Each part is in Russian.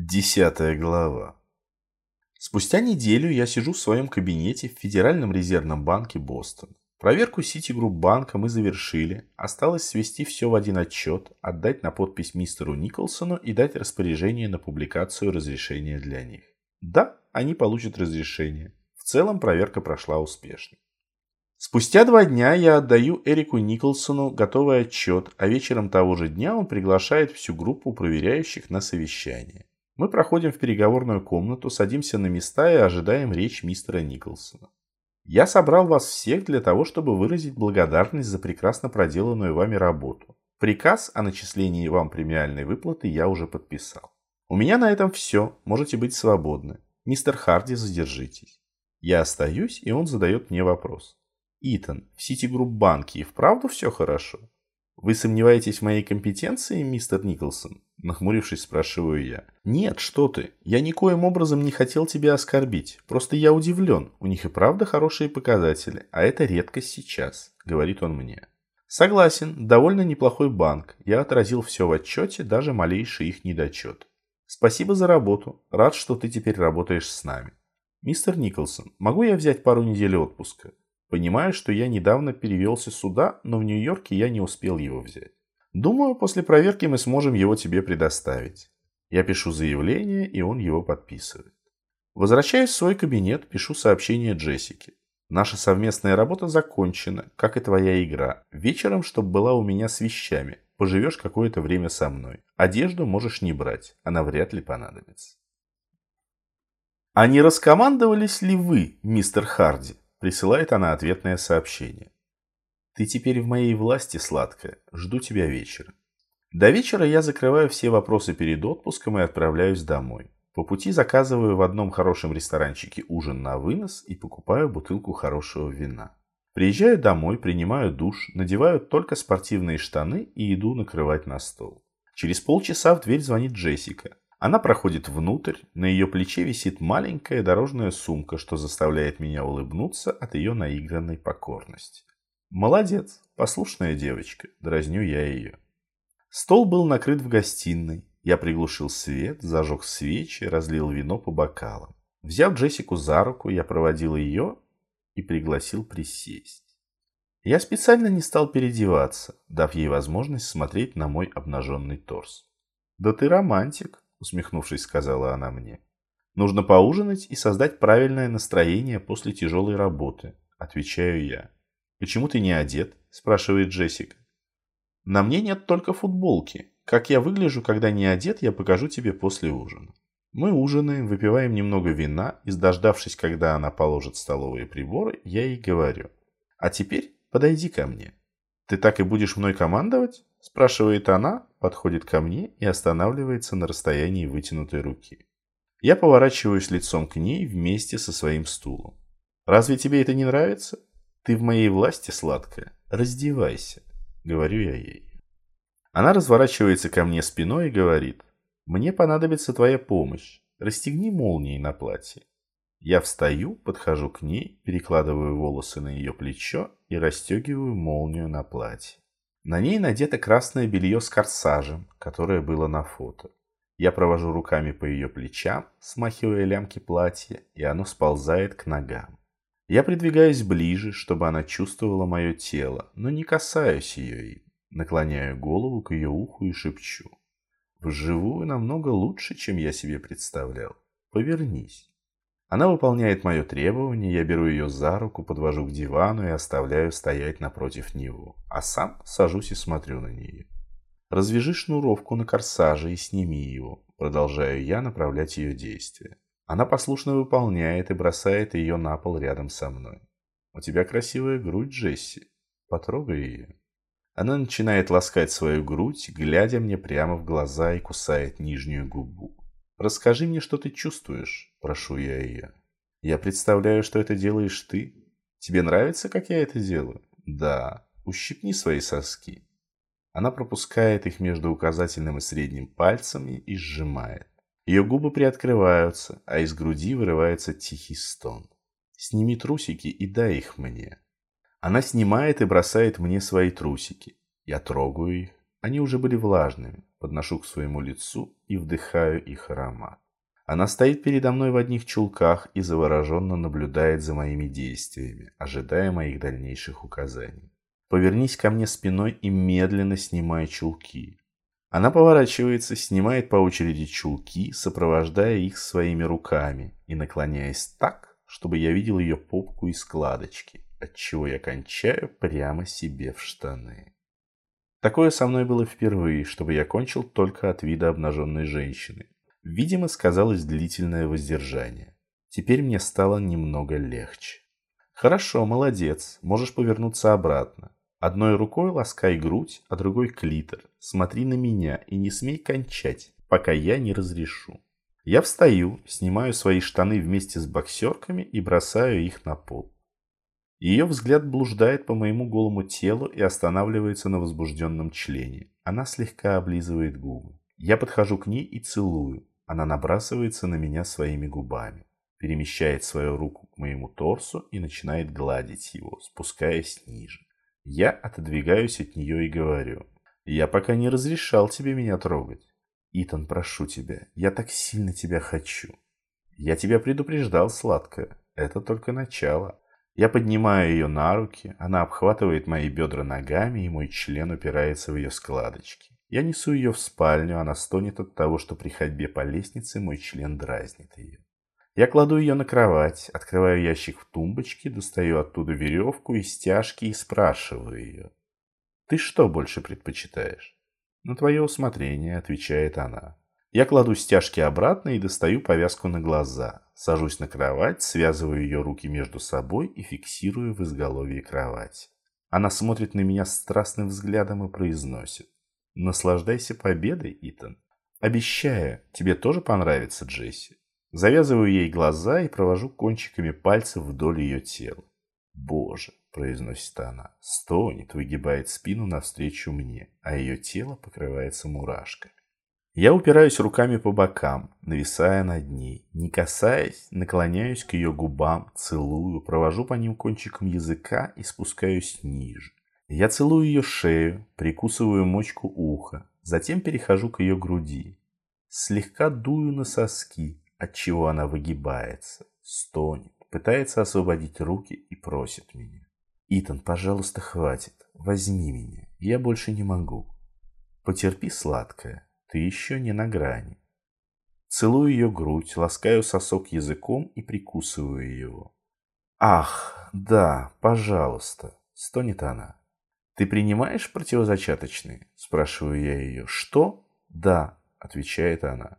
Десятая глава. Спустя неделю я сижу в своем кабинете в Федеральном резервном банке Бостон. Проверку Citigroup банка мы завершили. Осталось свести все в один отчет, отдать на подпись мистеру Николсону и дать распоряжение на публикацию разрешения для них. Да, они получат разрешение. В целом проверка прошла успешно. Спустя два дня я отдаю Эрику Николсону готовый отчет, а вечером того же дня он приглашает всю группу проверяющих на совещание. Мы проходим в переговорную комнату, садимся на места и ожидаем речь мистера Николсона. Я собрал вас всех для того, чтобы выразить благодарность за прекрасно проделанную вами работу. Приказ о начислении вам премиальной выплаты я уже подписал. У меня на этом все, можете быть свободны. Мистер Харди, задержитесь. Я остаюсь, и он задает мне вопрос. Итан, в Ситигрупп банке и вправду все хорошо? Вы сомневаетесь в моей компетенции, мистер Николсон? Нахмурившись, спрашиваю я. Нет, что ты. Я никоим образом не хотел тебя оскорбить. Просто я удивлен. У них и правда хорошие показатели, а это редкость сейчас, говорит он мне. Согласен, довольно неплохой банк. Я отразил все в отчете, даже малейший их недочет. Спасибо за работу. Рад, что ты теперь работаешь с нами. Мистер Николсон, могу я взять пару недель отпуска? Понимаю, что я недавно перевелся сюда, но в Нью-Йорке я не успел его взять. Думаю, после проверки мы сможем его тебе предоставить. Я пишу заявление, и он его подписывает. Возвращаюсь в свой кабинет, пишу сообщение Джессике. Наша совместная работа закончена, как и твоя игра. Вечером, чтобы была у меня с вещами. Поживешь какое-то время со мной. Одежду можешь не брать, она вряд ли понадобится. А не раскомандовались ли вы, мистер Харди? Присылает она ответное сообщение. «Ты теперь в моей власти, сладкая. Жду тебя вечером». До вечера я закрываю все вопросы перед отпуском и отправляюсь домой. По пути заказываю в одном хорошем ресторанчике ужин на вынос и покупаю бутылку хорошего вина. Приезжаю домой, принимаю душ, надеваю только спортивные штаны и иду накрывать на стол. Через полчаса в дверь звонит Джессика. Она проходит внутрь, на ее плече висит маленькая дорожная сумка, что заставляет меня улыбнуться от ее наигранной покорности. «Молодец, послушная девочка», – дразню я ее. Стол был накрыт в гостиной. Я приглушил свет, зажег свечи, разлил вино по бокалам. Взяв Джессику за руку, я проводил ее и пригласил присесть. Я специально не стал переодеваться, дав ей возможность смотреть на мой обнаженный торс. «Да ты романтик», усмехнувшись, сказала она мне. Нужно поужинать и создать правильное настроение после тяжелой работы, отвечаю я. Почему ты не одет? спрашивает Джессика. На мне нет только футболки. Как я выгляжу, когда не одет, я покажу тебе после ужина. Мы ужинаем, выпиваем немного вина, и, дождавшись, когда она положит столовые приборы, я ей говорю. А теперь подойди ко мне. Ты так и будешь мной командовать? Спрашивает она, подходит ко мне и останавливается на расстоянии вытянутой руки. Я поворачиваюсь лицом к ней вместе со своим стулом. «Разве тебе это не нравится? Ты в моей власти, сладкая. Раздевайся», — говорю я ей. Она разворачивается ко мне спиной и говорит, «Мне понадобится твоя помощь. Расстегни молнии на платье». Я встаю, подхожу к ней, перекладываю волосы на ее плечо и расстегиваю молнию на платье. На ней надето красное белье с корсажем, которое было на фото. Я провожу руками по ее плечам, смахивая лямки платья, и оно сползает к ногам. Я придвигаюсь ближе, чтобы она чувствовала мое тело, но не касаюсь ее им. Наклоняю голову к ее уху и шепчу. Вживую намного лучше, чем я себе представлял. Повернись. Она выполняет мое требование, я беру ее за руку, подвожу к дивану и оставляю стоять напротив него, а сам сажусь и смотрю на нее. Развяжи шнуровку на корсаже и сними его, продолжаю я направлять ее действия. Она послушно выполняет и бросает ее на пол рядом со мной. У тебя красивая грудь, Джесси. Потрогай ее. Она начинает ласкать свою грудь, глядя мне прямо в глаза и кусает нижнюю губу. «Расскажи мне, что ты чувствуешь», – прошу я ее. «Я представляю, что это делаешь ты. Тебе нравится, как я это делаю?» «Да. Ущипни свои соски». Она пропускает их между указательным и средним пальцами и сжимает. Ее губы приоткрываются, а из груди вырывается тихий стон. «Сними трусики и дай их мне». Она снимает и бросает мне свои трусики. Я трогаю их. Они уже были влажными. подношу к своему лицу и вдыхаю их аромат. Она стоит передо мной в одних чулках и завороженно наблюдает за моими действиями, ожидая моих дальнейших указаний. Повернись ко мне спиной и медленно снимай чулки. Она поворачивается, снимает по очереди чулки, сопровождая их своими руками и наклоняясь так, чтобы я видел ее попку и складочки, отчего я кончаю прямо себе в штаны. Такое со мной было впервые, чтобы я кончил только от вида обнаженной женщины. Видимо, сказалось длительное воздержание. Теперь мне стало немного легче. Хорошо, молодец, можешь повернуться обратно. Одной рукой ласкай грудь, а другой клитор. Смотри на меня и не смей кончать, пока я не разрешу. Я встаю, снимаю свои штаны вместе с боксерками и бросаю их на пол. Ее взгляд блуждает по моему голому телу и останавливается на возбужденном члене. Она слегка облизывает губы. Я подхожу к ней и целую. Она набрасывается на меня своими губами, перемещает свою руку к моему торсу и начинает гладить его, спускаясь ниже. Я отодвигаюсь от нее и говорю. «Я пока не разрешал тебе меня трогать. Итан, прошу тебя, я так сильно тебя хочу. Я тебя предупреждал, сладкая. Это только начало. Я поднимаю ее на руки, она обхватывает мои бедра ногами, и мой член упирается в ее складочки. Я несу ее в спальню, она стонет от того, что при ходьбе по лестнице мой член дразнит ее. Я кладу ее на кровать, открываю ящик в тумбочке, достаю оттуда веревку и стяжки и спрашиваю ее. «Ты что больше предпочитаешь?» «На твое усмотрение», — отвечает она. Я кладу стяжки обратно и достаю повязку на глаза. Сажусь на кровать, связываю ее руки между собой и фиксирую в изголовье кровати. Она смотрит на меня страстным взглядом и произносит. Наслаждайся победой, Итан. Обещаю, тебе тоже понравится, Джесси. Завязываю ей глаза и провожу кончиками пальцев вдоль ее тела. «Боже!» – произносит она. Стонет, выгибает спину навстречу мне, а ее тело покрывается мурашками. Я упираюсь руками по бокам, нависая над ней. Не касаясь, наклоняюсь к ее губам, целую, провожу по ним кончиком языка и спускаюсь ниже. Я целую ее шею, прикусываю мочку уха, затем перехожу к ее груди. Слегка дую на соски, отчего она выгибается, стонет, пытается освободить руки и просит меня. «Итан, пожалуйста, хватит. Возьми меня. Я больше не могу. Потерпи, сладкое. Ты еще не на грани. Целую ее грудь, ласкаю сосок языком и прикусываю его. «Ах, да, пожалуйста», — стонет она. «Ты принимаешь противозачаточные?» — спрашиваю я ее. «Что?» «Да», — отвечает она.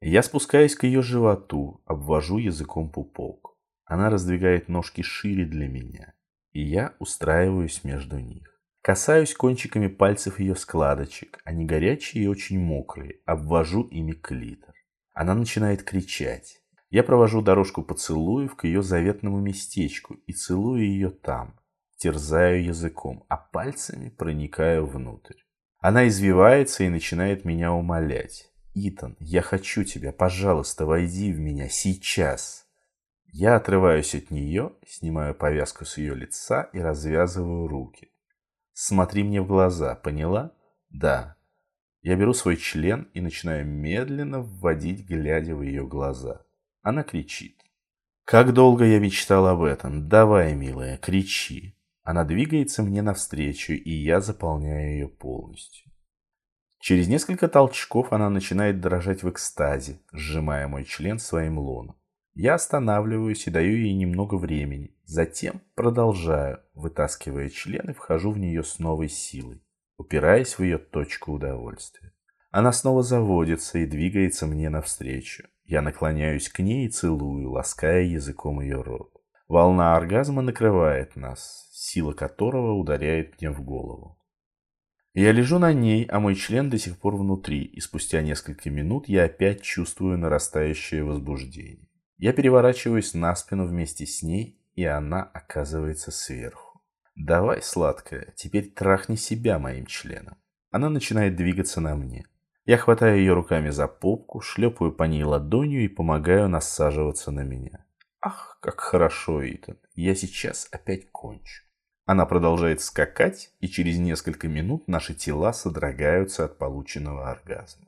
Я спускаюсь к ее животу, обвожу языком пупок. Она раздвигает ножки шире для меня, и я устраиваюсь между них. Касаюсь кончиками пальцев ее складочек, они горячие и очень мокрые, обвожу ими клитор. Она начинает кричать. Я провожу дорожку поцелуев к ее заветному местечку и целую ее там, терзаю языком, а пальцами проникаю внутрь. Она извивается и начинает меня умолять. «Итан, я хочу тебя, пожалуйста, войди в меня сейчас!» Я отрываюсь от нее, снимаю повязку с ее лица и развязываю руки. Смотри мне в глаза, поняла? Да. Я беру свой член и начинаю медленно вводить, глядя в ее глаза. Она кричит. Как долго я мечтал об этом. Давай, милая, кричи. Она двигается мне навстречу, и я заполняю ее полностью. Через несколько толчков она начинает дрожать в экстазе, сжимая мой член своим лоном. Я останавливаюсь и даю ей немного времени. Затем продолжаю, вытаскивая член и вхожу в нее с новой силой, упираясь в ее точку удовольствия. Она снова заводится и двигается мне навстречу. Я наклоняюсь к ней и целую, лаская языком ее рот. Волна оргазма накрывает нас, сила которого ударяет мне в голову. Я лежу на ней, а мой член до сих пор внутри, и спустя несколько минут я опять чувствую нарастающее возбуждение. Я переворачиваюсь на спину вместе с ней, и она оказывается сверху. «Давай, сладкая, теперь трахни себя моим членом». Она начинает двигаться на мне. Я хватаю ее руками за попку, шлепаю по ней ладонью и помогаю насаживаться на меня. Ах, как хорошо, Итан, я сейчас опять кончу. Она продолжает скакать, и через несколько минут наши тела содрогаются от полученного оргазма.